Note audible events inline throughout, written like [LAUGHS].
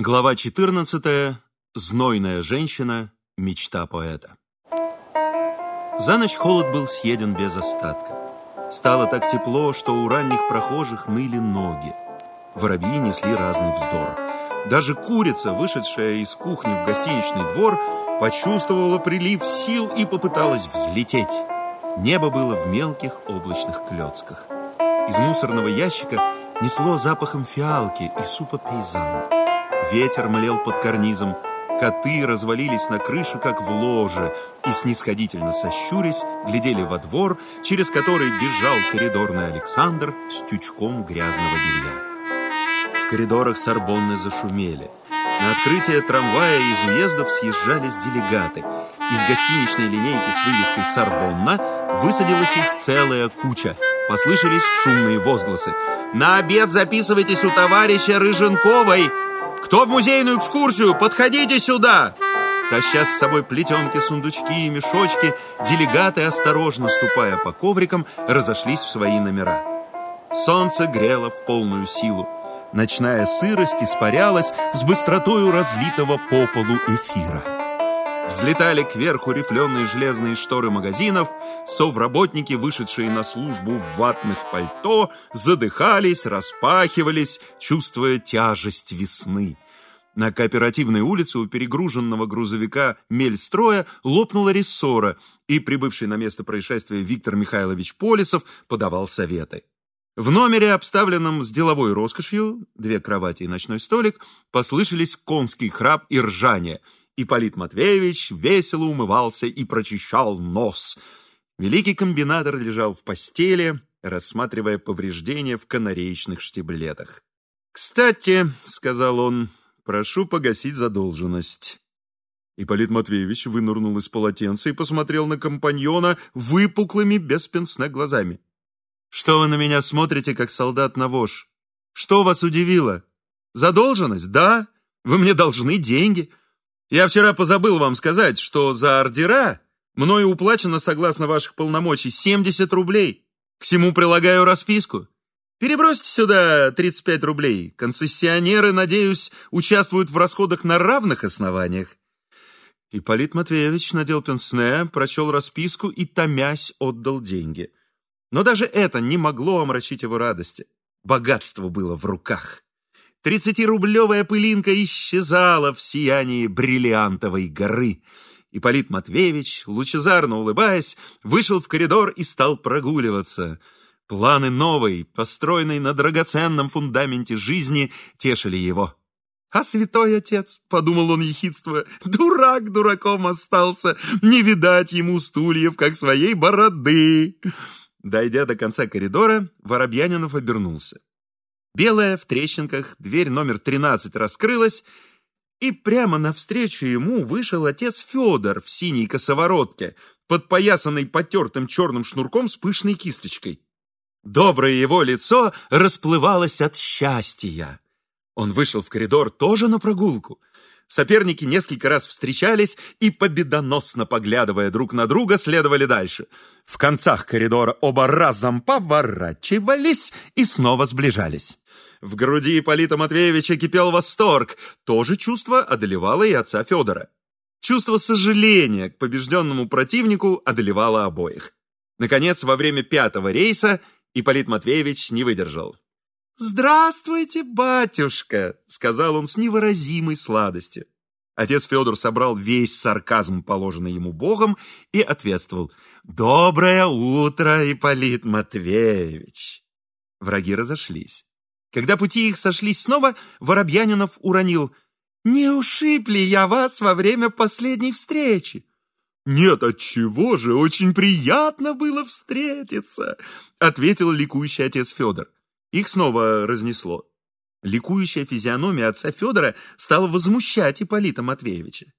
Глава 14. Знойная женщина. Мечта поэта. За ночь холод был съеден без остатка. Стало так тепло, что у ранних прохожих ныли ноги. Воробьи несли разный вздор. Даже курица, вышедшая из кухни в гостиничный двор, почувствовала прилив сил и попыталась взлететь. Небо было в мелких облачных клетках. Из мусорного ящика несло запахом фиалки и супа пейзан. Ветер млел под карнизом, коты развалились на крыше, как в ложе, и, снисходительно сощурясь, глядели во двор, через который бежал коридорный Александр с тючком грязного белья. В коридорах Сорбонны зашумели. На открытие трамвая из уездов съезжались делегаты. Из гостиничной линейки с вывеской «Сорбонна» высадилась их целая куча. Послышались шумные возгласы. «На обед записывайтесь у товарища Рыженковой!» «Кто в музейную экскурсию? Подходите сюда!» Таща с собой плетенки, сундучки и мешочки, делегаты, осторожно ступая по коврикам, разошлись в свои номера. Солнце грело в полную силу. Ночная сырость испарялась с быстротою разлитого по полу эфира. Взлетали кверху рифленые железные шторы магазинов, совработники, вышедшие на службу в ватных пальто, задыхались, распахивались, чувствуя тяжесть весны. На кооперативной улице у перегруженного грузовика «Мельстроя» лопнула рессора, и прибывший на место происшествия Виктор Михайлович Полисов подавал советы. В номере, обставленном с деловой роскошью, две кровати и ночной столик, послышались конский храп и ржание – Ипполит Матвеевич весело умывался и прочищал нос. Великий комбинатор лежал в постели, рассматривая повреждения в канареечных штиблетах. «Кстати», — сказал он, — «прошу погасить задолженность». Ипполит Матвеевич вынырнул из полотенца и посмотрел на компаньона выпуклыми, беспенсно глазами. «Что вы на меня смотрите, как солдат на вож? Что вас удивило? Задолженность? Да, вы мне должны деньги. Я вчера позабыл вам сказать, что за ордера мною уплачено, согласно ваших полномочий, 70 рублей. К всему прилагаю расписку. Перебросьте сюда 35 рублей. Концессионеры, надеюсь, участвуют в расходах на равных основаниях. Ипполит Матвеевич надел пенсне, прочел расписку и, томясь, отдал деньги. Но даже это не могло омрачить его радости. Богатство было в руках. Тридцатирублевая пылинка исчезала в сиянии бриллиантовой горы. Ипполит Матвеевич, лучезарно улыбаясь, вышел в коридор и стал прогуливаться. Планы новой, построенной на драгоценном фундаменте жизни, тешили его. «А святой отец», — подумал он ехидство, — «дурак дураком остался, не видать ему стульев, как своей бороды». Дойдя до конца коридора, Воробьянинов обернулся. Белая, в трещинках, дверь номер 13 раскрылась, и прямо навстречу ему вышел отец Федор в синей косоворотке, подпоясанной потертым черным шнурком с пышной кисточкой. Доброе его лицо расплывалось от счастья. Он вышел в коридор тоже на прогулку. Соперники несколько раз встречались и, победоносно поглядывая друг на друга, следовали дальше. В концах коридора оба разом поворачивались и снова сближались. В груди Ипполита Матвеевича кипел восторг. То же чувство одолевало и отца Федора. Чувство сожаления к побежденному противнику одолевало обоих. Наконец, во время пятого рейса Ипполит Матвеевич не выдержал. «Здравствуйте, батюшка!» — сказал он с невыразимой сладостью. Отец Федор собрал весь сарказм, положенный ему Богом, и ответствовал «Доброе утро, Ипполит Матвеевич!» Враги разошлись. Когда пути их сошлись снова, Воробьянинов уронил «Не ушиб ли я вас во время последней встречи?» «Нет, отчего же, очень приятно было встретиться», ответил ликующий отец Федор. Их снова разнесло. Ликующая физиономия отца Федора стала возмущать Ипполита Матвеевича.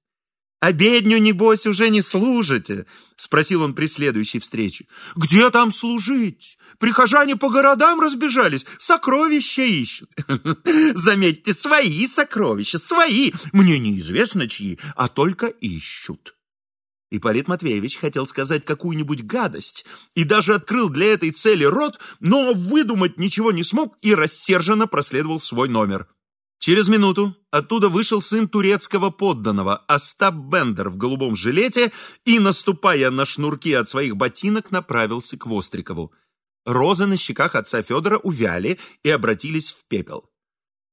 «Обедню, небось, уже не служите?» — спросил он при следующей встрече. «Где там служить? Прихожане по городам разбежались, сокровища ищут». [LAUGHS] «Заметьте, свои сокровища, свои, мне неизвестно чьи, а только ищут». Ипполит Матвеевич хотел сказать какую-нибудь гадость и даже открыл для этой цели рот, но выдумать ничего не смог и рассерженно проследовал в свой номер. Через минуту оттуда вышел сын турецкого подданного Остап Бендер в голубом жилете и, наступая на шнурки от своих ботинок, направился к Вострикову. Розы на щеках отца Федора увяли и обратились в пепел.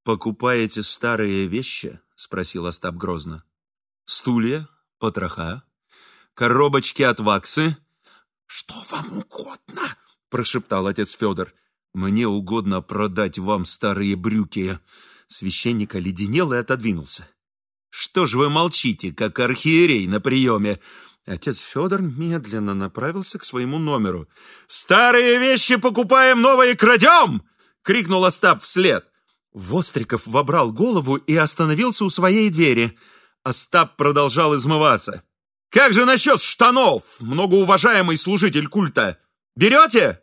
«Покупаете старые вещи?» — спросил Остап грозно. «Стулья, потроха, коробочки от ваксы». «Что вам угодно?» — прошептал отец Федор. «Мне угодно продать вам старые брюки». Священник оледенел и отодвинулся. «Что ж вы молчите, как архиерей на приеме?» Отец Федор медленно направился к своему номеру. «Старые вещи покупаем, новые крадем!» — крикнул Остап вслед. Востриков вобрал голову и остановился у своей двери. Остап продолжал измываться. «Как же насчет штанов, многоуважаемый служитель культа? Берете?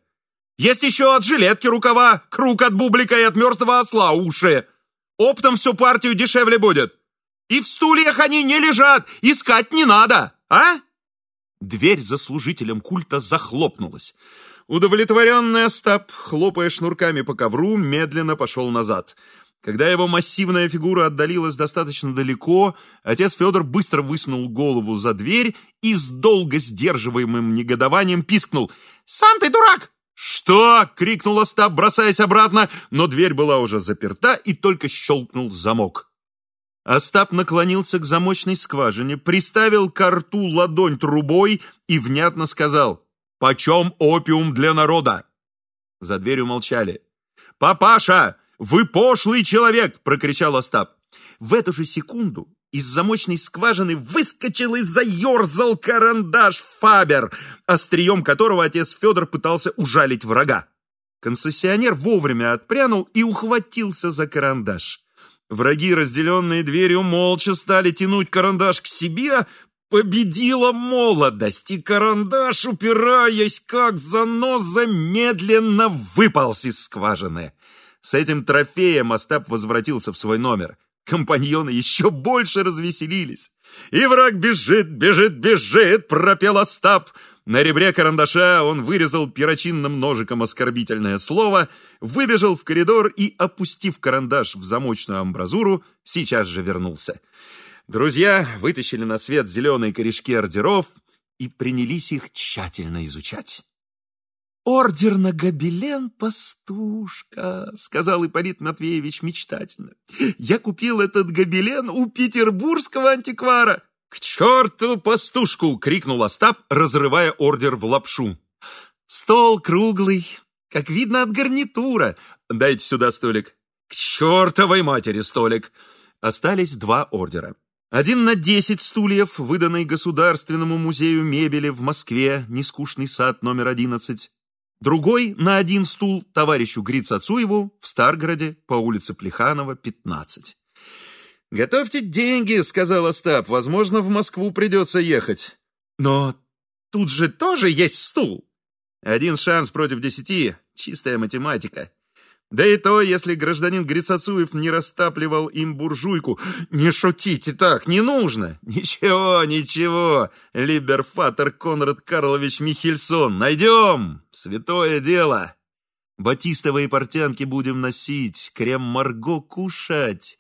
Есть еще от жилетки рукава, круг от бублика и от мертвого осла уши. Оптом всю партию дешевле будет. И в стульях они не лежат, искать не надо, а?» Дверь за служителем культа захлопнулась. Удовлетворенный Остап, хлопая шнурками по ковру, медленно пошел назад. Когда его массивная фигура отдалилась достаточно далеко, отец Федор быстро высунул голову за дверь и с долго сдерживаемым негодованием пискнул. «Сам ты дурак! «Что?» — крикнул Остап, бросаясь обратно, но дверь была уже заперта и только щелкнул замок. Остап наклонился к замочной скважине, приставил к рту ладонь трубой и внятно сказал «Почем опиум для народа?» За дверью молчали. «Папаша, вы пошлый человек!» — прокричал Остап. В эту же секунду из замочной скважины выскочил и заерзал карандаш Фабер, острием которого отец Федор пытался ужалить врага. Концессионер вовремя отпрянул и ухватился за карандаш. Враги, разделенные дверью, молча стали тянуть карандаш к себе. Победила молодость, и карандаш, упираясь как заноза, медленно выполз из скважины. С этим трофеем Остап возвратился в свой номер. Компаньоны еще больше развеселились. «И враг бежит, бежит, бежит!» — пропел Остап. На ребре карандаша он вырезал перочинным ножиком оскорбительное слово, выбежал в коридор и, опустив карандаш в замочную амбразуру, сейчас же вернулся. Друзья вытащили на свет зеленые корешки ордеров и принялись их тщательно изучать. «Ордер на гобелен, пастушка», — сказал Ипполит Матвеевич мечтательно. «Я купил этот гобелен у петербургского антиквара». «К черту пастушку!» — крикнул Остап, разрывая ордер в лапшу. «Стол круглый, как видно от гарнитура. Дайте сюда столик». «К чертовой матери столик!» Остались два ордера. Один на десять стульев, выданный Государственному музею мебели в Москве, нескучный сад номер одиннадцать. Другой на один стул товарищу Грицацуеву в Старгороде по улице Плеханова, 15. «Готовьте деньги», — сказал Остап. «Возможно, в Москву придется ехать». «Но тут же тоже есть стул». «Один шанс против десяти. Чистая математика». Да и то, если гражданин Грицацуев не растапливал им буржуйку. Не шутите так, не нужно. Ничего, ничего, либерфатор Конрад Карлович Михельсон, найдем. Святое дело. Батистовые портянки будем носить, крем-марго кушать.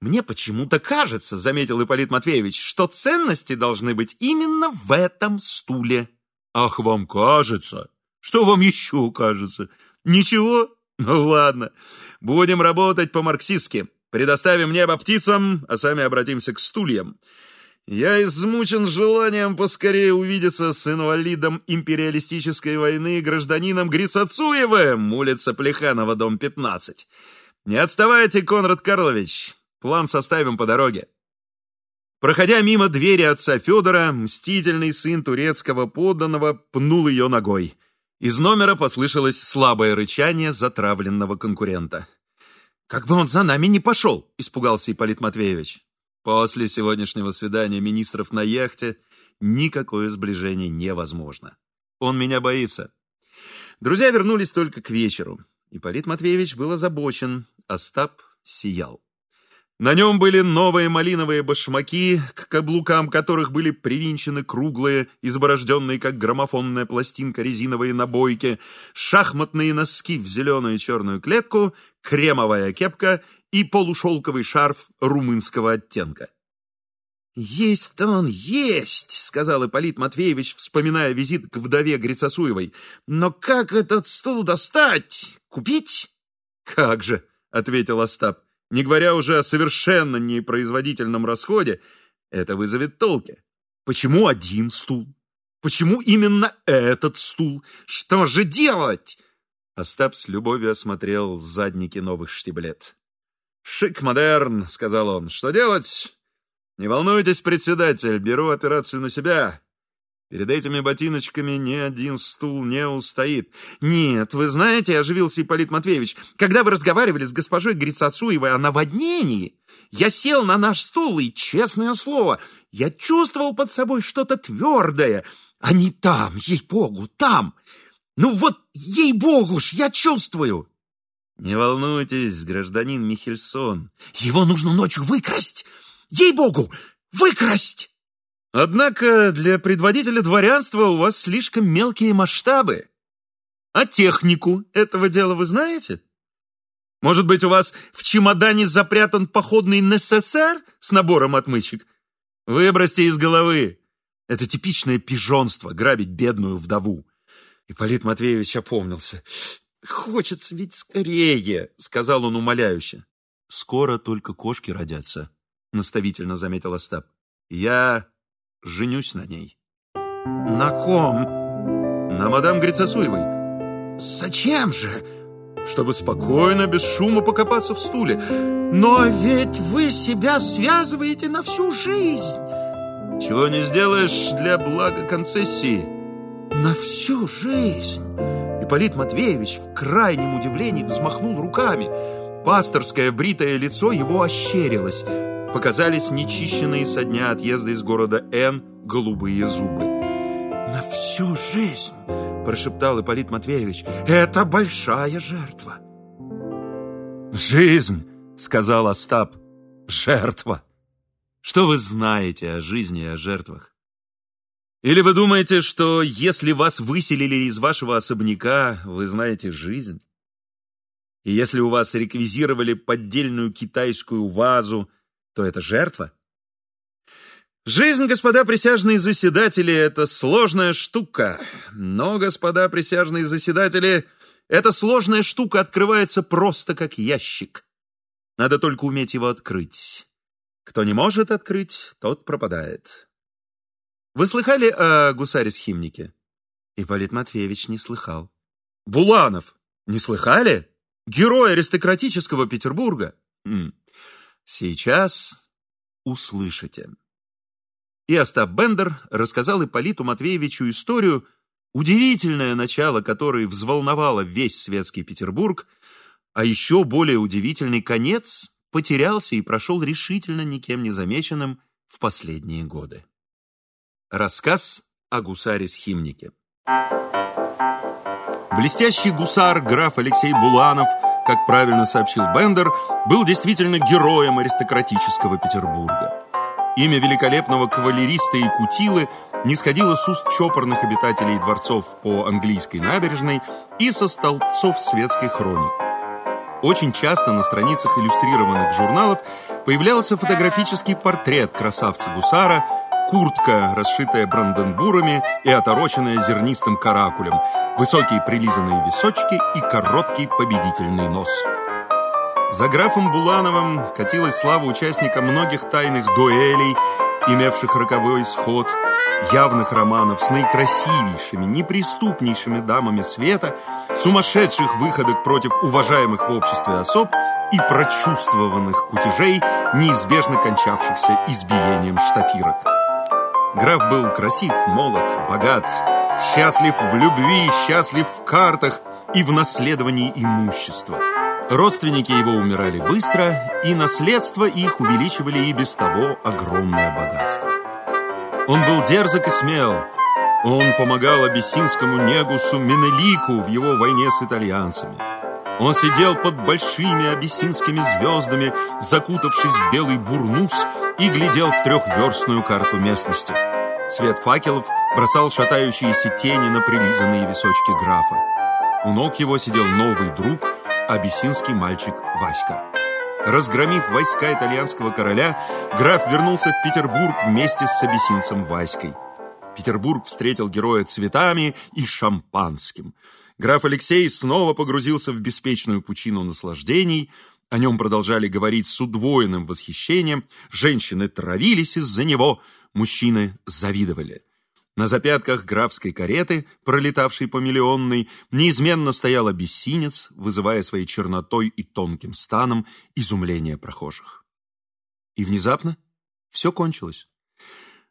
Мне почему-то кажется, заметил Ипполит Матвеевич, что ценности должны быть именно в этом стуле. Ах, вам кажется? Что вам еще кажется? Ничего? Ну ладно, будем работать по-марксистски. Предоставим небо птицам, а сами обратимся к стульям. Я измучен желанием поскорее увидеться с инвалидом империалистической войны гражданином Грицацуевым, улица Плеханова, дом 15. Не отставайте, Конрад Карлович, план составим по дороге. Проходя мимо двери отца Федора, мстительный сын турецкого подданного пнул ее ногой. Из номера послышалось слабое рычание затравленного конкурента. «Как бы он за нами не пошел!» — испугался Ипполит Матвеевич. После сегодняшнего свидания министров на яхте никакое сближение невозможно. Он меня боится. Друзья вернулись только к вечеру. Ипполит Матвеевич был озабочен, Остап сиял. На нем были новые малиновые башмаки, к каблукам которых были привинчены круглые, изборожденные, как граммофонная пластинка, резиновые набойки, шахматные носки в зеленую и черную клетку, кремовая кепка и полушелковый шарф румынского оттенка. «Есть-то он есть!» — сказал Ипполит Матвеевич, вспоминая визит к вдове Грицасуевой. «Но как этот стул достать? Купить?» «Как же!» — ответил Остап. «Не говоря уже о совершенно непроизводительном расходе, это вызовет толки. Почему один стул? Почему именно этот стул? Что же делать?» Остап с любовью осмотрел задники новых штиблет. «Шик-модерн», — сказал он. «Что делать?» «Не волнуйтесь, председатель, беру операцию на себя. Перед этими ботиночками ни один стул не устоит». «Нет, вы знаете, — оживился Ипполит Матвеевич, — когда вы разговаривали с госпожой Грицацуевой о наводнении, я сел на наш стул, и, честное слово, я чувствовал под собой что-то твердое. Они там, ей-богу, там. Ну вот, ей-богу ж, я чувствую». «Не волнуйтесь, гражданин Михельсон. Его нужно ночью выкрасть. Ей-богу, выкрасть!» «Однако для предводителя дворянства у вас слишком мелкие масштабы. А технику этого дела вы знаете? Может быть, у вас в чемодане запрятан походный НССР с набором отмычек? Выбросьте из головы. Это типичное пижонство — грабить бедную вдову». Ипполит Матвеевич опомнился. «Хочется ведь скорее», — сказал он умоляюще. «Скоро только кошки родятся», — наставительно заметил Остап. «Я женюсь на ней». «На ком?» «На мадам Грицасуевой». «Зачем же?» «Чтобы спокойно, без шума покопаться в стуле». «Но ведь вы себя связываете на всю жизнь!» «Чего не сделаешь для блага концессии?» «На всю жизнь!» Ипполит Матвеевич в крайнем удивлении взмахнул руками. Пасторское бритое лицо его ощерилось. Показались нечищенные со дня отъезда из города Н голубые зубы. «На всю жизнь!» – прошептал Ипполит Матвеевич. «Это большая жертва!» «Жизнь!» – сказал Остап. «Жертва!» Что вы знаете о жизни и о жертвах? Или вы думаете, что если вас выселили из вашего особняка, вы знаете жизнь? И если у вас реквизировали поддельную китайскую вазу, то это жертва? Жизнь, господа присяжные заседатели, это сложная штука. Но, господа присяжные заседатели, эта сложная штука открывается просто как ящик. Надо только уметь его открыть. Кто не может открыть, тот пропадает. Вы слыхали о гусаре-схимнике? Ипполит Матвеевич не слыхал. Буланов! Не слыхали? Герой аристократического Петербурга. Хм. Сейчас услышите. И Остап Бендер рассказал Ипполиту Матвеевичу историю, удивительное начало которой взволновало весь светский Петербург, а еще более удивительный конец потерялся и прошел решительно никем не замеченным в последние годы. Рассказ о гусаре-схимнике. Блестящий гусар граф Алексей Буланов, как правильно сообщил Бендер, был действительно героем аристократического Петербурга. Имя великолепного кавалериста и кутилы не сходило с уст чопорных обитателей дворцов по английской набережной и со столбцов светской хроники. Очень часто на страницах иллюстрированных журналов появлялся фотографический портрет красавца-гусара – куртка, расшитая бранденбурами и отороченная зернистым каракулем, высокие прилизанные височки и короткий победительный нос. За графом Булановым катилась слава участника многих тайных дуэлей, имевших роковой исход, явных романов с наикрасивейшими, неприступнейшими дамами света, сумасшедших выходок против уважаемых в обществе особ и прочувствованных кутежей, неизбежно кончавшихся избиением штафирок. Граф был красив, молод, богат, счастлив в любви, счастлив в картах и в наследовании имущества. Родственники его умирали быстро, и наследство их увеличивали и без того огромное богатство. Он был дерзок и смел. Он помогал абиссинскому негусу Менелику в его войне с итальянцами. Он сидел под большими абиссинскими звездами, закутавшись в белый бурнус, и глядел в трехверстную карту местности. Свет факелов бросал шатающиеся тени на прилизанные височки графа. У ног его сидел новый друг, абиссинский мальчик Васька. Разгромив войска итальянского короля, граф вернулся в Петербург вместе с абиссинцем Васькой. Петербург встретил героя цветами и шампанским. Граф Алексей снова погрузился в беспечную пучину наслаждений. О нем продолжали говорить с удвоенным восхищением. Женщины травились из-за него, мужчины завидовали. На запятках графской кареты, пролетавшей по миллионной, неизменно стоял обессинец, вызывая своей чернотой и тонким станом изумление прохожих. И внезапно все кончилось.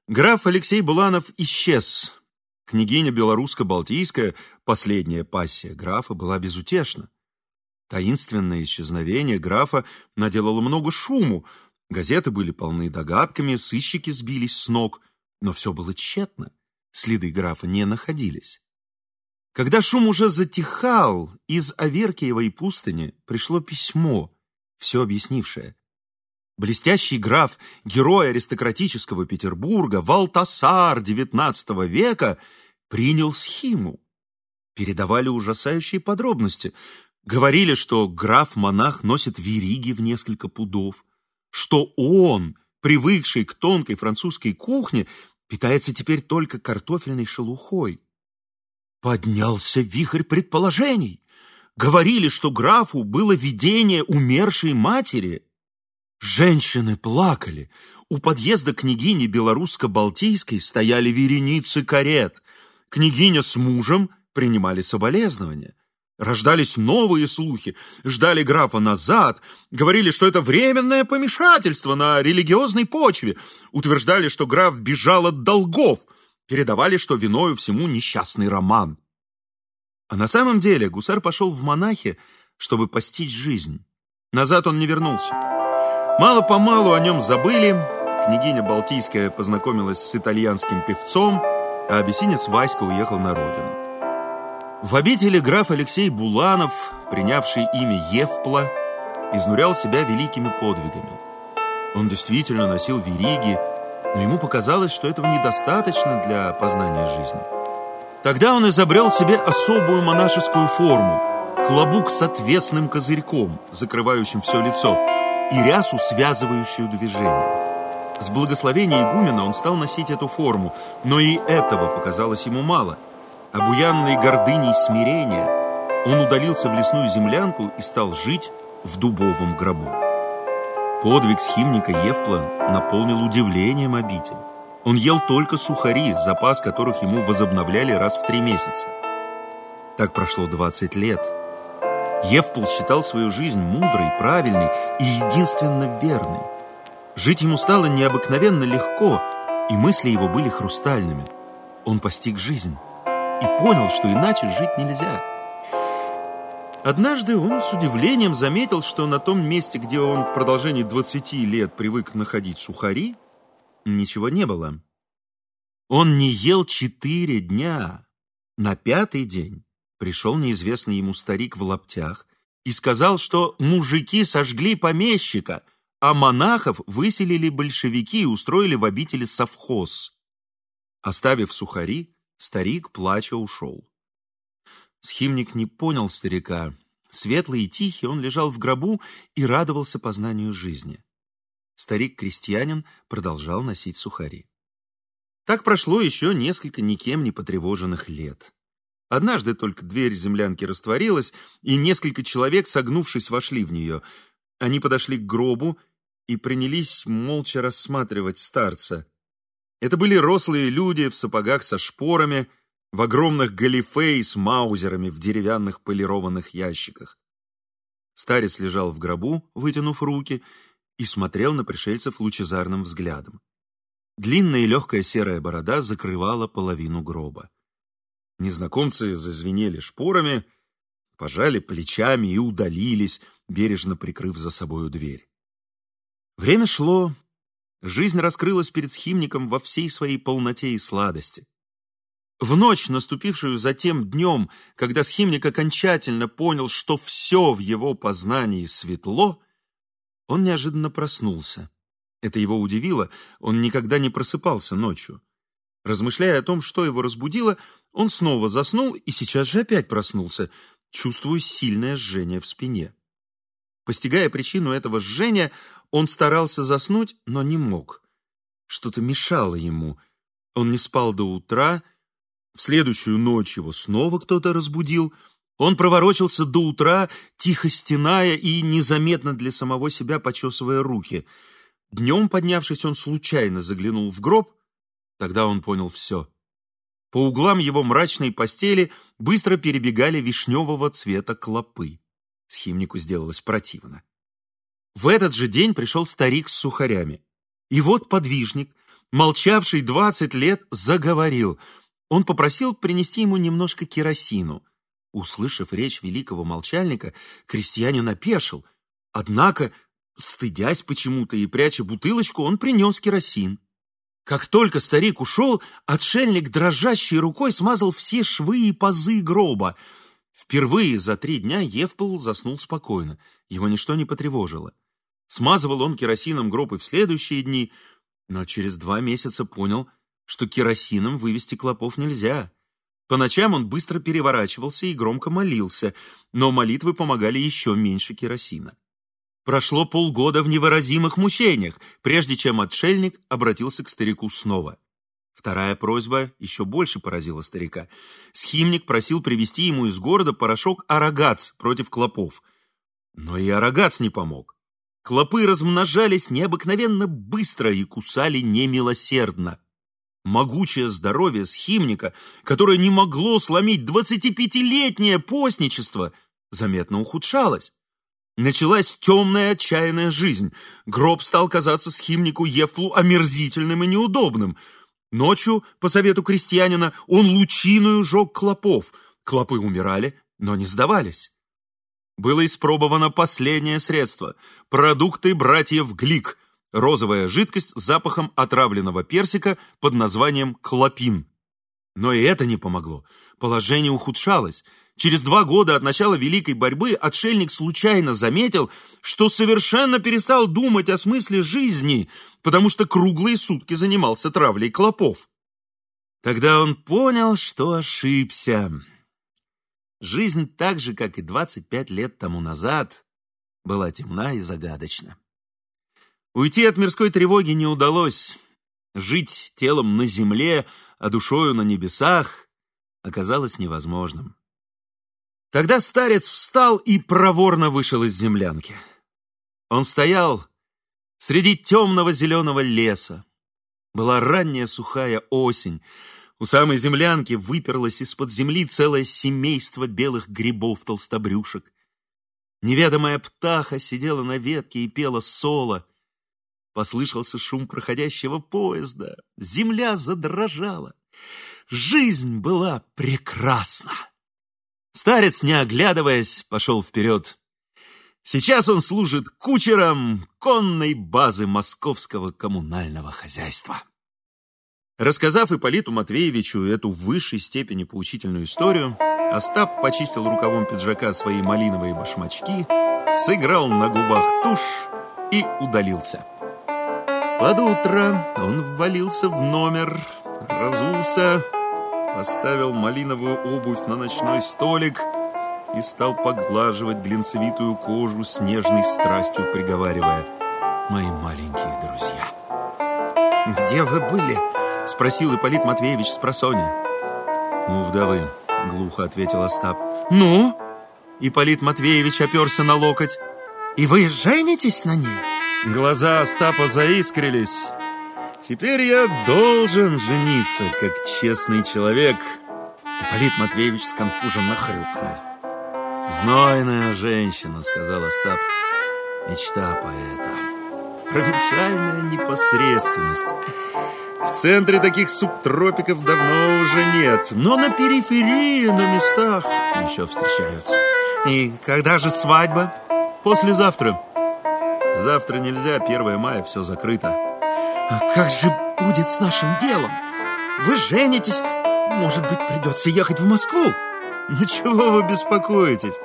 Граф Алексей Буланов исчез. Княгиня белорусско-балтийская, последняя пассия графа, была безутешна. Таинственное исчезновение графа наделало много шуму. Газеты были полны догадками, сыщики сбились с ног, но все было тщетно следы графа не находились. Когда шум уже затихал, из Аверкиевой пустыни пришло письмо, все объяснившее. Блестящий граф, герой аристократического Петербурга, Валтасар XIX века, принял схиму. Передавали ужасающие подробности. Говорили, что граф-монах носит вериги в несколько пудов, что он, привыкший к тонкой французской кухне, питается теперь только картофельной шелухой. Поднялся вихрь предположений. Говорили, что графу было видение умершей матери. Женщины плакали. У подъезда княгини белорусско-балтийской стояли вереницы карет. Княгиня с мужем принимали соболезнования. Рождались новые слухи, ждали графа назад, говорили, что это временное помешательство на религиозной почве, утверждали, что граф бежал от долгов, передавали, что виною всему несчастный роман. А на самом деле гусар пошел в монахи, чтобы постичь жизнь. Назад он не вернулся. Мало-помалу о нем забыли, княгиня Балтийская познакомилась с итальянским певцом, а абиссинец Васька уехал на родину. В обители граф Алексей Буланов, принявший имя Евпла, изнурял себя великими подвигами. Он действительно носил вериги, но ему показалось, что этого недостаточно для познания жизни. Тогда он изобрел себе особую монашескую форму – клобук с отвесным козырьком, закрывающим все лицо, и рясу, связывающую движение. С благословения игумена он стал носить эту форму, но и этого показалось ему мало – Обуянный гордыней смирения, он удалился в лесную землянку и стал жить в дубовом гробу. Подвиг схимника Евпла наполнил удивлением обитель. Он ел только сухари, запас которых ему возобновляли раз в три месяца. Так прошло 20 лет. Евпл считал свою жизнь мудрой, правильной и единственно верной. Жить ему стало необыкновенно легко, и мысли его были хрустальными. Он постиг жизнь и понял, что иначе жить нельзя. Однажды он с удивлением заметил, что на том месте, где он в продолжении 20 лет привык находить сухари, ничего не было. Он не ел четыре дня. На пятый день пришел неизвестный ему старик в лаптях и сказал, что мужики сожгли помещика, а монахов выселили большевики и устроили в обители совхоз. Оставив сухари, Старик, плача, ушел. Схимник не понял старика. Светлый и тихий он лежал в гробу и радовался познанию жизни. Старик-крестьянин продолжал носить сухари. Так прошло еще несколько никем не потревоженных лет. Однажды только дверь землянки растворилась, и несколько человек, согнувшись, вошли в нее. Они подошли к гробу и принялись молча рассматривать старца. Это были рослые люди в сапогах со шпорами, в огромных галифе и с маузерами в деревянных полированных ящиках. Старец лежал в гробу, вытянув руки, и смотрел на пришельцев лучезарным взглядом. Длинная и легкая серая борода закрывала половину гроба. Незнакомцы зазвенели шпорами, пожали плечами и удалились, бережно прикрыв за собою дверь. Время шло, Жизнь раскрылась перед схимником во всей своей полноте и сладости. В ночь, наступившую затем днем, когда схимник окончательно понял, что все в его познании светло, он неожиданно проснулся. Это его удивило, он никогда не просыпался ночью. Размышляя о том, что его разбудило, он снова заснул и сейчас же опять проснулся, чувствуя сильное жжение в спине. Постигая причину этого жжения, он старался заснуть, но не мог. Что-то мешало ему. Он не спал до утра. В следующую ночь его снова кто-то разбудил. Он проворочился до утра, тихо стеная и незаметно для самого себя почесывая руки. Днем, поднявшись, он случайно заглянул в гроб. Тогда он понял все. По углам его мрачной постели быстро перебегали вишневого цвета клопы. Схимнику сделалось противно. В этот же день пришел старик с сухарями. И вот подвижник, молчавший двадцать лет, заговорил. Он попросил принести ему немножко керосину. Услышав речь великого молчальника, крестьянин опешил. Однако, стыдясь почему-то и пряча бутылочку, он принес керосин. Как только старик ушел, отшельник дрожащей рукой смазал все швы и пазы гроба. Впервые за три дня Евпол заснул спокойно, его ничто не потревожило. Смазывал он керосином гроб и в следующие дни, но через два месяца понял, что керосином вывести клопов нельзя. По ночам он быстро переворачивался и громко молился, но молитвы помогали еще меньше керосина. Прошло полгода в невыразимых мучениях, прежде чем отшельник обратился к старику снова. Вторая просьба еще больше поразила старика. Схимник просил привезти ему из города порошок арагац против клопов. Но и арагац не помог. Клопы размножались необыкновенно быстро и кусали немилосердно. Могучее здоровье схимника, которое не могло сломить двадцатипятилетнее постничество, заметно ухудшалось. Началась темная отчаянная жизнь. Гроб стал казаться схимнику Ефлу омерзительным и неудобным. Ночью, по совету крестьянина, он лучиную жег клопов. Клопы умирали, но не сдавались. Было испробовано последнее средство – продукты братьев Глик, розовая жидкость с запахом отравленного персика под названием клопин. Но и это не помогло. Положение ухудшалось – Через два года от начала Великой борьбы отшельник случайно заметил, что совершенно перестал думать о смысле жизни, потому что круглые сутки занимался травлей клопов. Тогда он понял, что ошибся. Жизнь так же, как и 25 лет тому назад, была темна и загадочна. Уйти от мирской тревоги не удалось. Жить телом на земле, а душою на небесах оказалось невозможным. Тогда старец встал и проворно вышел из землянки. Он стоял среди темного зеленого леса. Была ранняя сухая осень. У самой землянки выперлось из-под земли целое семейство белых грибов-толстобрюшек. Неведомая птаха сидела на ветке и пела соло. Послышался шум проходящего поезда. Земля задрожала. Жизнь была прекрасна. Старец, не оглядываясь, пошел вперед. Сейчас он служит кучером конной базы московского коммунального хозяйства. Рассказав Ипполиту Матвеевичу эту в высшей степени поучительную историю, Остап почистил рукавом пиджака свои малиновые башмачки, сыграл на губах тушь и удалился. Под утро он ввалился в номер, разулся, поставил малиновую обувь на ночной столик и стал поглаживать глинцевитую кожу с нежной страстью, приговаривая «Мои маленькие друзья». «Где вы были?» — спросил Ипполит Матвеевич с просонья. «У вдовы», — глухо ответил Остап. «Ну?» — Ипполит Матвеевич оперся на локоть. «И вы женитесь на ней?» Глаза Остапа заискрились. Теперь я должен жениться, как честный человек. Ипполит Матвеевич сконфуженно хрюкнул. «Знойная женщина», — сказал Остап. «Мечта поэта. Провинциальная непосредственность. В центре таких субтропиков давно уже нет, но на периферии, на местах еще встречаются. И когда же свадьба? Послезавтра. Завтра нельзя, 1 мая, все закрыто. А как же будет с нашим делом? Вы женитесь, может быть, придется ехать в Москву? Ну чего вы беспокоитесь?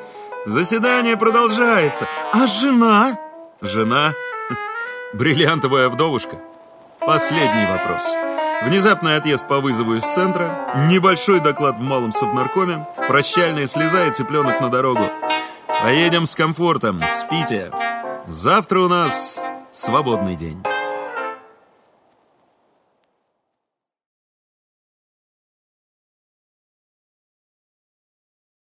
Заседание продолжается. А жена? Жена? Бриллиантовая вдовушка? Последний вопрос. Внезапный отъезд по вызову из центра, небольшой доклад в малом совнаркоме, прощальная слеза и цыпленок на дорогу. Поедем с комфортом, спите. Завтра у нас свободный день.